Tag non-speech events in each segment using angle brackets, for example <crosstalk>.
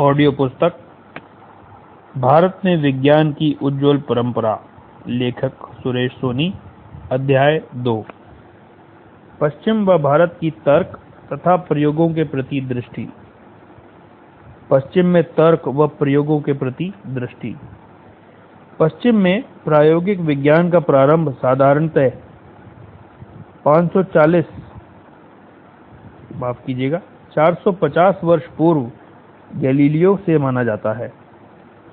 Audio पुस्तक, भारत में विज्ञान की उज्ज्वल परंपरा, लेखक सुरेश सोनी, अध्याय दो। पश्चिम व भारत की तर्क तथा प्रयोगों के प्रति दृष्टि। पश्चिम में तर्क व प्रयोगों के प्रति दृष्टि। पश्चिम में प्रायोगिक विज्ञान का प्रारंभ साधारणतः 540 माफ़ कीजिएगा 450 वर्ष पूर्व गैलीलियो से माना जाता है।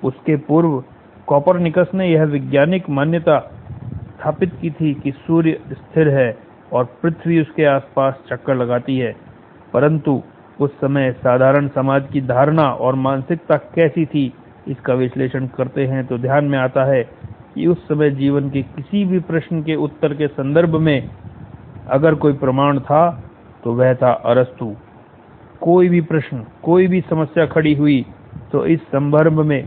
उसके पूर्व कॉपरनिकस ने यह वैज्ञानिक मान्यता स्थापित की थी कि सूर्य स्थिर है और पृथ्वी उसके आसपास चक्कर लगाती है। परंतु उस समय साधारण समाज की धारणा और मानसिकता कैसी थी, इसका विश्लेषण करते हैं तो ध्यान में आता है कि उस समय जीवन के किसी भी प्रश्न के उत्तर के संदर्भ में अगर कोई प्रमाण था तो वह था अरस्तु। कोई भी प्रश्न, कोई भी समस्या खड़ी हुई तो इस संदर्भ में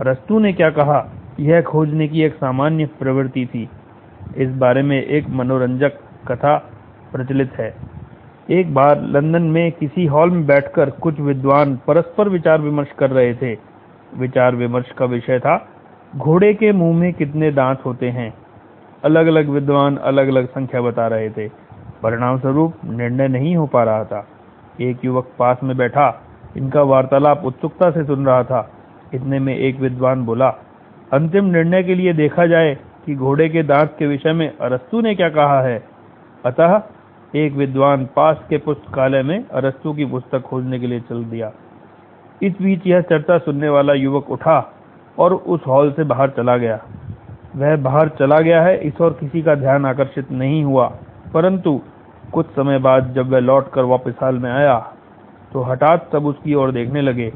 अरस्तु ने क्या कहा? यह खोजने की एक सामान्य प्रवृत्ति थी। इस बारे में एक मनोरंजक कथा प्रचलित है। एक बार लंदन में किसी हॉल में बैठकर कुछ विद्वान परस्पर विचार विमर्श कर रहे थे। विचार विमर्श का विषय था, घोड़े के मुँह में कितने दांत होते हैं? अलग अलग विद्वान अलग अलग संख्या बता रहे थे। परिणाम स्वरूप निर्णय नहीं हो पा रहा था। एक युवक पास में बैठा। इनका वार्तालाप उत्सुकता से सुन रहा था। इतने में एक विद्वान बोला, अंतिम निर्णय के लिए देखा जाए कि घोड़े के दांत के विषय में अरस्तु ने क्या कहा है। अतः एक विद्वान पास के पुस्तकालय में अरस्तु की पुस्तक खोजने के लिए चल दिया। इस बीच यह चर्चा सुनने वाला युवक उठा और उस हॉल से बाहर चला गया। वह बाहर चला गया है, इस और किसी का ध्यान आकर्षित नहीं हुआ, परंतु कुछ समय बाद जब वह लौटकर वापस हाल में आया तो हठात सब उसकी ओर देखने लगे,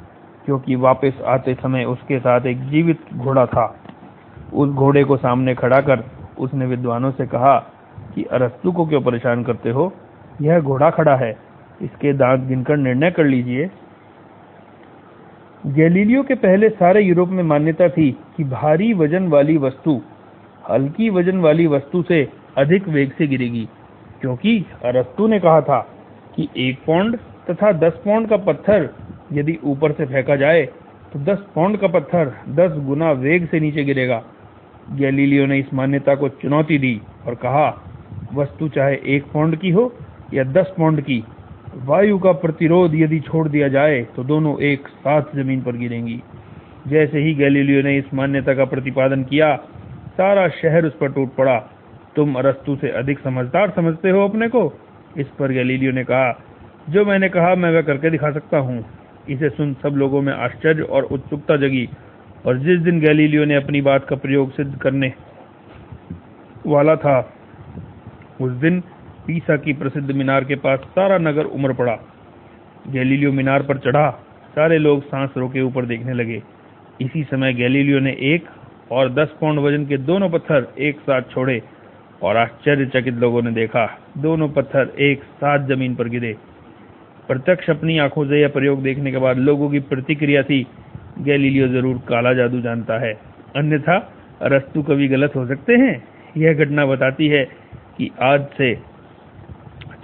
क्योंकि वापस आते समय उसके साथ एक जीवित घोड़ा था। उस घोड़े को सामने खड़ा कर उसने विद्वानों से कहा कि अरस्तु को क्यों परेशान करते हो? यह घोड़ा खड़ा है। इसके दांत गिनकर निर्णय कर लीजिए। गैलीलियो के पहले सारे यूरोप में मान्यता थी कि भारी वज़न वाली वस्तु, हल्की वज़न वाली वस्तु से अधिक वेग से गिरेगी। क्योंकि अरस्तु ने कहा था कि एक पौंड तथा दस पौंड का पत्थर यदि ऊपर से फेंका जाए तो दस पौंड का पत्थर दस गुना वेग से नीचे गिरेगा। गैलीलियो ने इस मान्यता को चुनौती दी और कहा, वस्तु चाहे एक पौंड की हो या दस पौंड की, वायु का प्रतिरोध यदि छोड़ दिया जाए तो दोनों एक साथ ज़मीन पर गिरेंगी। जैसे ही गैलीलियो ने इस मान्यता का प्रतिपादन किया, सारा शहर उस पर टूट पड़ा। तुम अरस्तु से अधिक समझदार समझते हो अपने को? इस पर गैलीलियो ने कहा, जो मैंने कहा, मैं वह करके दिखा सकता हूँ। इसे सुन सब लोगों में आश्चर्य और उत्सुकता जगी। और जिस दिन गैलीलियो ने अपनी बात का प्रयोग सिद्ध करने वाला था, उस दिन पीसा की प्रसिद्ध मीनार के पास सारा नगर उमड़ पड़ा। गैलीलियो मीनार पर चढ़ा, सारे लोग सांस रोके ऊपर देखने लगे। इसी समय गैलीलियो ने एक और दस पाउंड वज़न के दोनों पत्थर एक साथ छोड़े। और आश्चर्यचकित लोगों ने देखा, दोनों पत्थर एक साथ ज़मीन पर गिरे। प्रत्यक्ष अपनी आँखों से यह प्रयोग देखने के बाद लोगों की प्रतिक्रिया थी, गैलीलियो ज़रूर काला जादू जानता है। अन्यथा, रस्तु कभी गलत हो सकते हैं? यह घटना बताती है कि आज से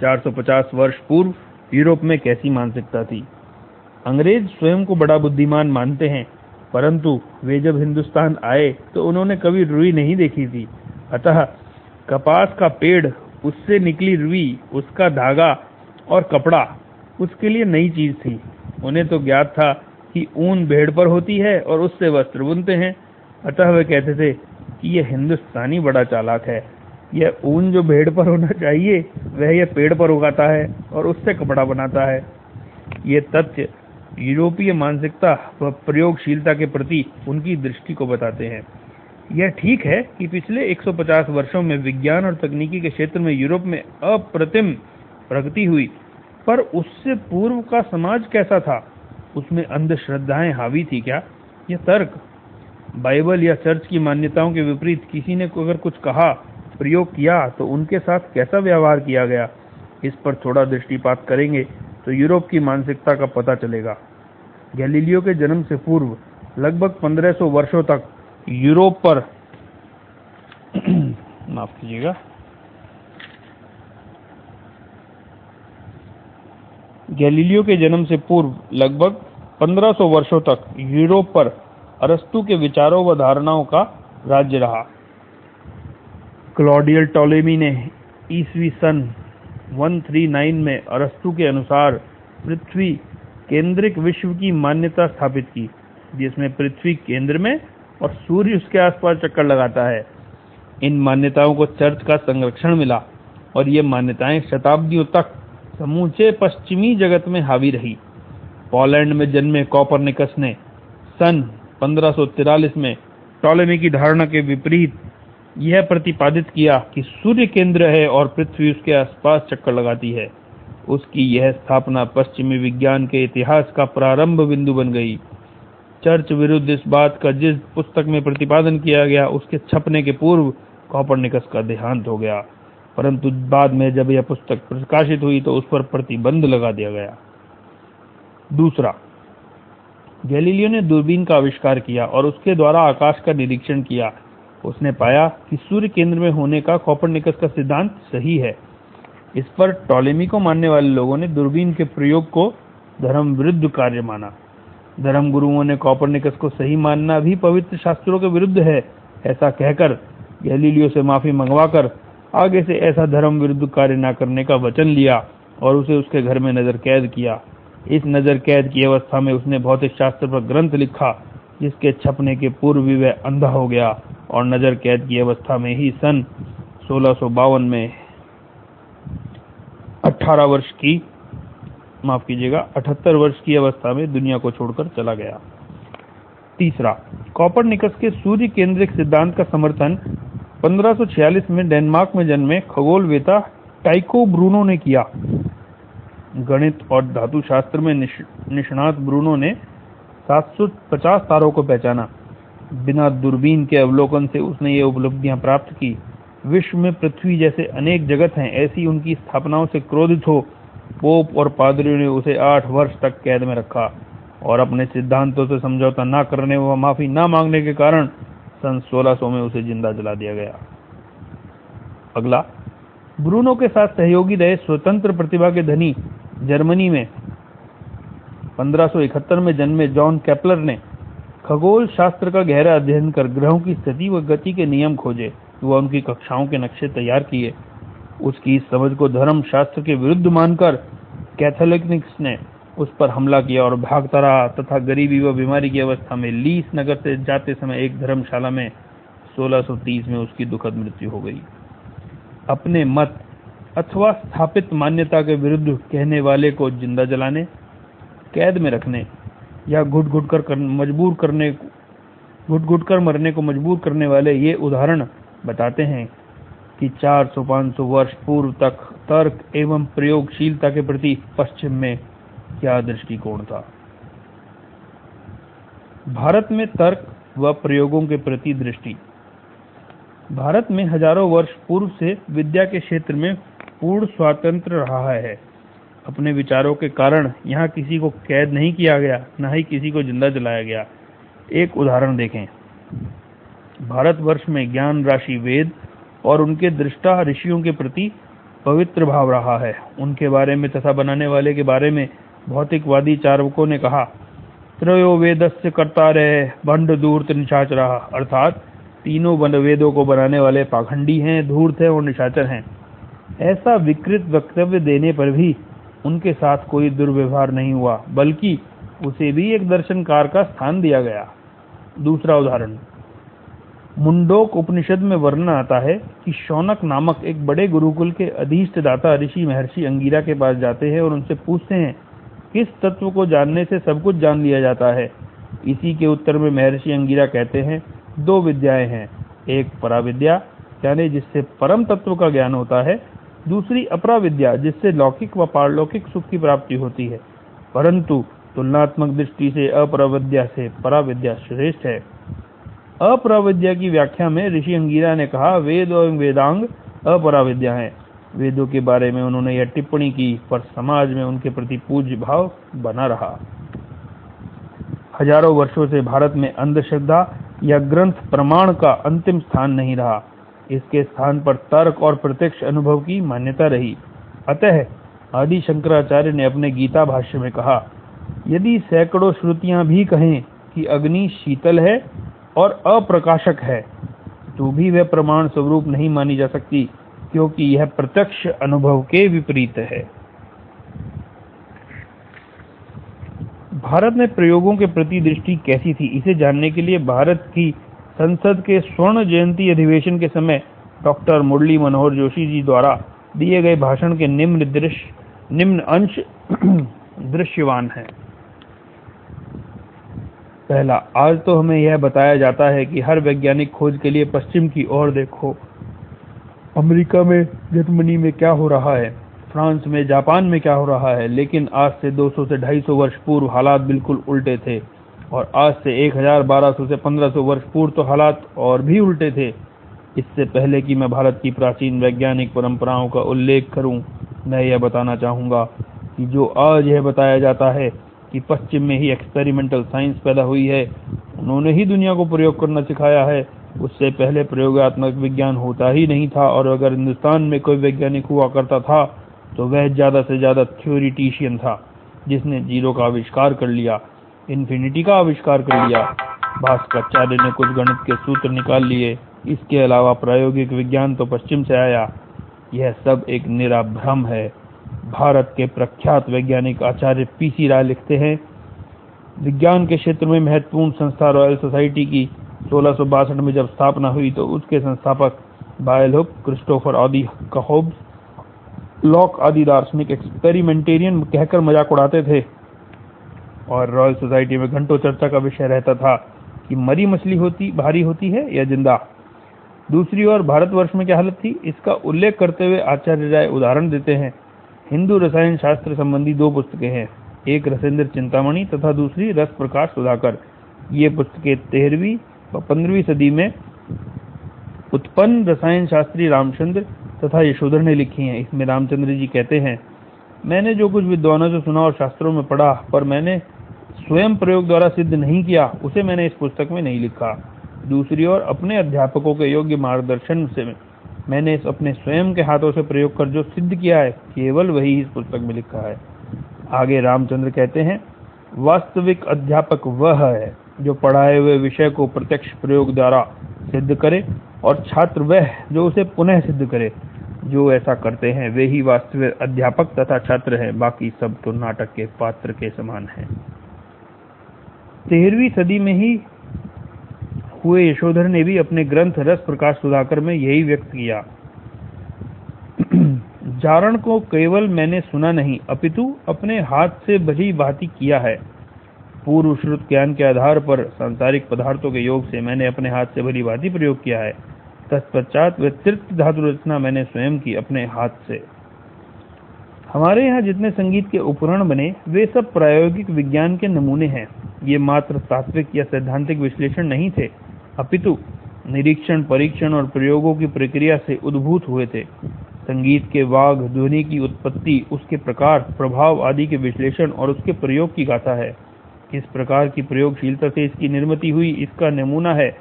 450 वर्ष पूर्व यूरोप में कैसी मानसिकता थी। अंग्रेज़ स्वयं को बड़ा बुद्धिमान मानते हैं, परंतु वे जब हिंदुस्तान आए तो उन्होंने कभी रुई नहीं देखी थी। अतः कपास का पेड़, उससे निकली रुई, उसका धागा और कपड़ा, उसके लिए नई चीज़ थी। उन्हें तो ज्ञात था कि ऊन भेड़ पर होती है और उससे वस्त्र बुनते हैं। अतः वे कहते थे कि यह हिंदुस्तानी बड़ा चालाक है। यह ऊन जो भेड़ पर होना चाहिए, वह यह पेड़ पर उगाता है और उससे कपड़ा बनाता है। ये तथ्य यूरोपीय मानसिकता व प्रयोगशीलता के प्रति उनकी दृष्टि को बताते हैं। यह ठीक है कि पिछले 150 वर्षों में विज्ञान और तकनीकी के क्षेत्र में यूरोप में अप्रतिम प्रगति हुई, पर उससे पूर्व का समाज कैसा था? उसमें अंधश्रद्धाएँ हावी थी क्या? यह तर्क। बाइबल या चर्च की मान्यताओं के विपरीत किसी ने अगर कुछ कहा, प्रयोग किया तो उनके साथ कैसा व्यवहार किया गया? इस पर थोड़ा दृष्टिपात करेंगे तो यूरोप की मानसिकता का पता चलेगा। गैलीलियो के जन्म से पूर्व, लगभग 1500 वर्षों तक यूरोप पर। <clears throat> माफ़ कीजिएगा। गैलीलियो के जन्म से पूर्व लगभग 1500 वर्षों तक यूरोप पर अरस्तु के विचारों व धारणाओं का राज्य रहा। क्लॉडियल टोलेमी ने ईसवी सन 139 में अरस्तु के अनुसार पृथ्वी केंद्रिक विश्व की मान्यता स्थापित की, जिसमें पृथ्वी केंद्र में और सूर्य उसके आसपास चक्कर लगाता है। इन मान्यताओं को चर्च का संरक्षण मिला और ये मान्यताएँ शताब्दियों तक समूचे पश्चिमी जगत में हावी रही। पोलैंड में जन्मे कॉपरनिकस ने सन 1543 में टॉलेमी की धारणा के विपरीत यह प्रतिपादित किया कि सूर्य केंद्र है और पृथ्वी उसके आसपास चक्कर लगाती है। उसकी यह स्थापना पश्चिमी विज्ञान के इतिहास का प्रारंभ बिंदु बन गई। चर्च विरुद्ध इस बात का जिस पुस्तक में प्रतिपादन किया गया, उसके छपने के पूर्व कॉपरनिकस का देहांत हो गया। परंतु बाद में जब यह पुस्तक प्रकाशित हुई तो उस पर प्रतिबंध लगा दिया गया। दूसरा, गैलीलियो ने दूरबीन का आविष्कार किया और उसके द्वारा आकाश का निरीक्षण किया। उसने पाया कि सूर्य केंद्र में होने का कॉपरनिकस का सिद्धांत सही है। इस पर टॉलेमी को मानने वाले लोगों ने दूरबीन के प्रयोग को धर्म विरुद्ध कार्य माना। धर्म गुरुओं ने कॉपरनिकस को सही मानना भी पवित्र शास्त्रों के विरुद्ध है, ऐसा कहकर गैलीलियो से माफ़ी मंगवाकर आगे से ऐसा धर्म विरुद्ध कार्य न करने का वचन लिया और उसे उसके घर में नज़र कैद किया। इस नज़र कैद की अवस्था में उसने भौतिक शास्त्र पर ग्रंथ लिखा, जिसके छपने के पूर्व भी वह अंधा हो गया और नज़र कैद की अवस्था में ही सन सोलह में 18 वर्ष की माफ़ कीजिएगा 78 वर्ष की अवस्था में दुनिया को छोड़कर चला गया। तीसरा कॉपरनिकस के सूर्य केंद्रिक सिद्धांत का समर्थन 1546 में डेनमार्क में जन्मे खगोल वेता टाइको ब्रूनो ने किया। गणित और धातु शास्त्र में निष्णात ब्रूनो ने 750 तारों को पहचाना। बिना दूरबीन के अवलोकन से उसने ये उपलब्धियाँ प्राप्त की। विश्व में पृथ्वी जैसे अनेक जगत हैं, ऐसी उनकी स्थापनाओं से क्रोधित हो पोप और पादरियों ने उसे आठ वर्ष तक कैद में रखा और अपने सिद्धांतों से समझौता न करने व माफ़ी न मांगने के कारण सन 1600 में उसे ज़िंदा जला दिया गया। अगला, ब्रूनो के साथ सहयोगी रहे स्वतंत्र प्रतिभा के धनी जर्मनी में। 1571 में जन्मे जॉन कैपलर ने खगोल शास्त्र का गहरा अध्ययन कर ग्रहों की स्थिति व गति के नियम खोजे व उनकी कक्षाओं के नक्शे तैयार किए। उसकी इस समझ को धर्म शास्त्र के विरुद्ध मानकर कैथोलिक्स ने उस पर हमला किया और भागता रहा तथा गरीबी व बीमारी की अवस्था में लीस नगर से जाते समय एक धर्मशाला में 1630 में उसकी दुखद मृत्यु हो गई। अपने मत अथवा स्थापित मान्यता के विरुद्ध कहने वाले को ज़िंदा जलाने कैद में रखने या घुट घुट कर, मजबूर करने घुट घुट कर मरने को मजबूर करने वाले ये उदाहरण बताते हैं कि 400-500 वर्ष पूर्व तक तर्क एवं प्रयोगशीलता के प्रति पश्चिम में क्या दृष्टिकोण था? भारत में तर्क व प्रयोगों के प्रति दृष्टि। भारत में हज़ारों वर्ष पूर्व से विद्या के क्षेत्र में पूर्ण स्वातंत्र रहा है। अपने विचारों के कारण यहाँ किसी को कैद नहीं किया गया, न ही किसी को ज़िंदा जलाया गया। एक उदाहरण देखें। भारतवर्ष में ज्ञान राशि वेद और उनके दृष्टा ऋषियों के प्रति पवित्र भाव रहा है। उनके बारे में तथा बनाने वाले के बारे में भौतिकवादी चारवकों ने कहा, त्रयो वेदस्य करता रहे भंड धूर्त निशाच रहा। अर्थात, तीनों वेदों को बनाने वाले पाखंडी हैं धूर्त हैं और निशाचर हैं। ऐसा विकृत वक्तव्य देने पर भी उनके साथ कोई दुर्व्यवहार नहीं हुआ, बल्कि उसे भी एक दर्शनकार का स्थान दिया गया। दूसरा उदाहरण मुंडोक उपनिषद में वर्णन आता है कि शौनक नामक एक बड़े गुरुकुल के अधीष्ट दाता ऋषि महर्षि अंगीरा के पास जाते हैं और उनसे पूछते हैं, किस तत्व को जानने से सब कुछ जान लिया जाता है? इसी के उत्तर में महर्षि अंगीरा कहते हैं, दो विद्याएँ हैं। एक पराविद्या, यानी जिससे परम तत्व का ज्ञान होता है। दूसरी अपरा विद्या जिससे लौकिक व पारलौकिक सुख की प्राप्ति होती है। परंतु तुलनात्मक दृष्टि से अपराविद्या से पराविद्या श्रेष्ठ है। अपराविद्या की व्याख्या में ऋषि अंगीरा ने कहा, वेद और वेदांग अपराविद्या है। वेदों के बारे में उन्होंने यह टिप्पणी की, पर समाज में उनके प्रति पूज्य भाव बना रहा। हज़ारों वर्षों से भारत में अंधश्रद्धा या ग्रंथ प्रमाण का अंतिम स्थान नहीं रहा। इसके स्थान पर तर्क और प्रत्यक्ष अनुभव की मान्यता रही। अतः आदि शंकराचार्य ने अपने गीता भाष्य में कहा, यदि सैकड़ों श्रुतियाँ भी कहें कि अग्नि शीतल है और अप्रकाशक है। तो भी वह प्रमाण स्वरूप नहीं मानी जा सकती, क्योंकि यह प्रत्यक्ष अनुभव के विपरीत है। भारत में प्रयोगों के प्रति दृष्टि कैसी थी, इसे जानने के लिए भारत की संसद के स्वर्ण जयंती अधिवेशन के समय डॉक्टर मुरली मनोहर जोशी जी द्वारा दिए गए भाषण के निम्न दृश्य, निम्न अंश <clears throat> दृश्यवान है। पहला। आज तो हमें यह बताया जाता है कि हर वैज्ञानिक खोज के लिए पश्चिम की ओर देखो। अमेरिका में, जर्मनी में क्या हो रहा है? फ्रांस में, जापान में क्या हो रहा है? लेकिन आज से 200 से 250 वर्ष पूर्व हालात बिल्कुल उल्टे थे। और आज से 1200 से 1500 वर्ष पूर्व तो हालात और भी उल्टे थे। इससे पहले कि मैं भारत की प्राचीन वैज्ञानिक परंपराओं का उल्लेख करूँ, मैं यह बताना चाहूँगा कि जो आज यह बताया जाता है कि पश्चिम में ही एक्सपेरिमेंटल साइंस पैदा हुई है। उन्होंने ही दुनिया को प्रयोग करना सिखाया है। उससे पहले प्रयोगात्मक विज्ञान होता ही नहीं था और अगर हिंदुस्तान में कोई वैज्ञानिक हुआ करता था तो वह ज़्यादा से ज़्यादा थ्योरिटिशियन था, जिसने ज़ीरो का आविष्कार कर लिया इन्फिनिटी का आविष्कार कर लिया, भास्कराचार्य ने कुछ गणित के सूत्र निकाल लिए। इसके अलावा प्रायोगिक विज्ञान तो पश्चिम से आया। यह सब एक निरा भ्रम है। भारत के प्रख्यात वैज्ञानिक आचार्य पीसी राय लिखते हैं, विज्ञान के क्षेत्र में महत्वपूर्ण संस्था रॉयल सोसाइटी की सोलह में जब स्थापना हुई तो उसके संस्थापक बायलहुक क्रिस्टोफर आदि कहोब्स लॉक आदि दार्शनिक एक्सपेरिमेंटेरियन कहकर मज़ाक उड़ाते थे। और रॉयल सोसाइटी में घंटों चर्चा का विषय रहता था कि मरी मछली होती, भारी होती है या ज़िंदा। दूसरी ओर भारतवर्ष में क्या हालत थी, इसका उल्लेख करते हुए आचार्य राय उदाहरण देते हैं। हिंदू रसायन शास्त्र संबंधी दो पुस्तकें हैं। एक रसेंद्र चिंतामणि तथा दूसरी रस प्रकाश सुधाकर। ये पुस्तकें तेरहवीं व पंद्रहवीं सदी में उत्पन्न रसायन शास्त्री रामचंद्र तथा यशोधर ने लिखी हैं। इसमें रामचंद्र जी कहते हैं, मैंने जो कुछ विद्वानों से सुना और शास्त्रों में पढ़ा, पर मैंने स्वयं प्रयोग द्वारा सिद्ध नहीं किया, उसे मैंने इस पुस्तक में नहीं लिखा। दूसरी ओर, अपने अध्यापकों के योग्य मार्गदर्शन से मैंने इस अपने स्वयं के हाथों से प्रयोग कर जो सिद्ध किया है, केवल वही इस पुस्तक में लिखा है। आगे रामचंद्र कहते हैं, वास्तविक अध्यापक वह है जो पढ़ाए हुए विषय को प्रत्यक्ष प्रयोग द्वारा सिद्ध करे और छात्र वह जो उसे पुनः सिद्ध करे। जो ऐसा करते हैं, वे ही वास्तविक अध्यापक तथा छात्र हैं, बाकी सब तो नाटक के पात्र के समान हैं। तेरहवीं सदी में ही हुए यशोधर ने भी अपने ग्रंथ रस प्रकाश सुधाकर में यही व्यक्त किया। <clears throat> जारण को केवल मैंने सुना नहीं, अपितु अपने हाथ से भली भांति किया है। पूर्व श्रुत ज्ञान के आधार पर सांसारिक पदार्थों के योग से मैंने अपने हाथ से भली भांति प्रयोग किया है। तत्पश्चात व्यतिरिक्त धातु रचना मैंने स्वयं की अपने हाथ से। हमारे यहाँ जितने संगीत के उपकरण बने, वे सब प्रायोगिक विज्ञान के नमूने हैं। ये मात्र तात्विक या सैद्धांतिक विश्लेषण नहीं थे। अपितु निरीक्षण, परीक्षण और प्रयोगों की प्रक्रिया से उद्भूत हुए थे। संगीत के वाघ ध्वनि की उत्पत्ति, उसके प्रकार, प्रभाव आदि के विश्लेषण और उसके प्रयोग की गाथा है। किस प्रकार की प्रयोगशीलता से इसकी निर्मित हुई, इसका नमूना है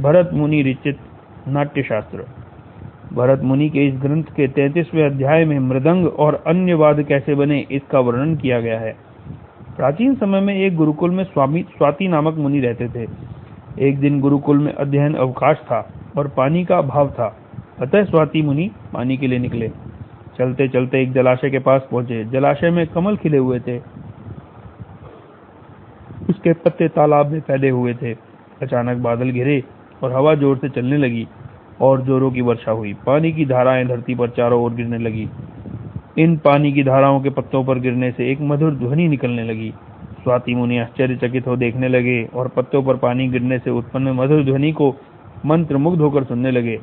भरत मुनि रिचित नाट्यशास्त्र। भरत मुनि के इस ग्रंथ के तैतीसवें अध्याय में मृदंग और अन्य वाद कैसे बने, इसका वर्णन किया गया है। प्राचीन समय में एक गुरुकुल में स्वामी, स्वाति नामक मुनि रहते थे। एक दिन गुरुकुल में अध्ययन अवकाश था और पानी का अभाव था। अतः स्वाति मुनि पानी के लिए निकले। चलते चलते एक जलाशय के पास पहुँचे। जलाशय में कमल खिले हुए थे। उसके पत्ते तालाब में फैले हुए थे। अचानक बादल घिरे और हवा ज़ोर से चलने लगी और जोरों की वर्षा हुई। पानी की धाराएँ धरती पर चारों ओर गिरने लगी। इन पानी की धाराओं के पत्तों पर गिरने से एक मधुर ध्वनि निकलने लगी। स्वाति मुनि आश्चर्यचकित हो देखने लगे और पत्तों पर पानी गिरने से उत्पन्न मधुर ध्वनि को मंत्र मुग्ध होकर सुनने लगे।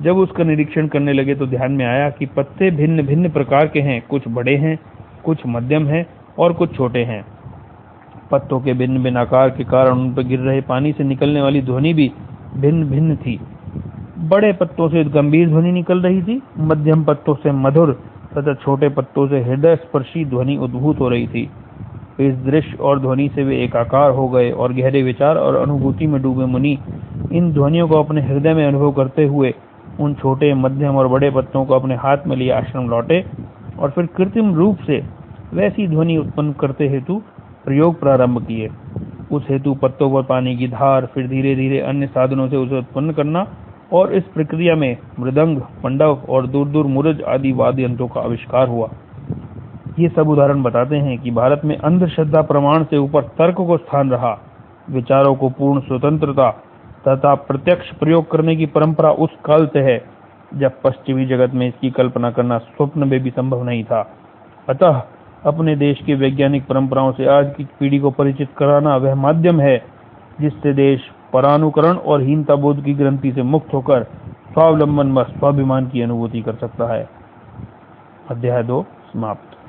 जब उसका निरीक्षण करने लगे तो ध्यान में आया कि पत्ते भिन्न भिन्न प्रकार के हैं। कुछ बड़े हैं, कुछ मध्यम हैं और कुछ छोटे हैं। पत्तों के भिन्न भिन्न आकार के कारण उन पर गिर रहे पानी से निकलने वाली ध्वनि भी भिन्न भिन्न थी। बड़े पत्तों से गंभीर ध्वनि निकल रही थी, मध्यम पत्तों से मधुर तथा छोटे पत्तों से हृदय स्पर्शी ध्वनि उद्भूत हो रही थी। इस दृश्य और ध्वनि से वे एकाकार हो गए और गहरे विचार और अनुभूति में डूबे मुनि। इन ध्वनियों को अपने हृदय में अनुभव करते हुए उन छोटे, मध्यम और बड़े पत्तों को अपने हाथ में लिए आश्रम लौटे और फिर कृत्रिम रूप से वैसी ध्वनि उत्पन्न करते हेतु प्रयोग प्रारंभ किए। उस हेतु पत्तों पर पानी की धार, फिर धीरे धीरे अन्य साधनों से उसे उत्पन्न करना और इस प्रक्रिया में मृदंग, पंडव और दूर दूर मुरज आदि वाद्य यंत्रों का आविष्कार हुआ। ये सब उदाहरण बताते हैं कि भारत में अंधश्रद्धा प्रमाण से ऊपर तर्क को स्थान रहा। विचारों को पूर्ण स्वतंत्रता तथा प्रत्यक्ष प्रयोग करने की परंपरा उस काल से है, जब पश्चिमी जगत में इसकी कल्पना करना स्वप्न में भी संभव नहीं था। अतः अपने देश की वैज्ञानिक परंपराओं से आज की पीढ़ी को परिचित कराना वह माध्यम है, जिससे देश परानुकरण और हीनता बोध की ग्रंथि से मुक्त होकर स्वावलंबन व स्वाभिमान की अनुभूति कर सकता है। अध्याय दो समाप्त।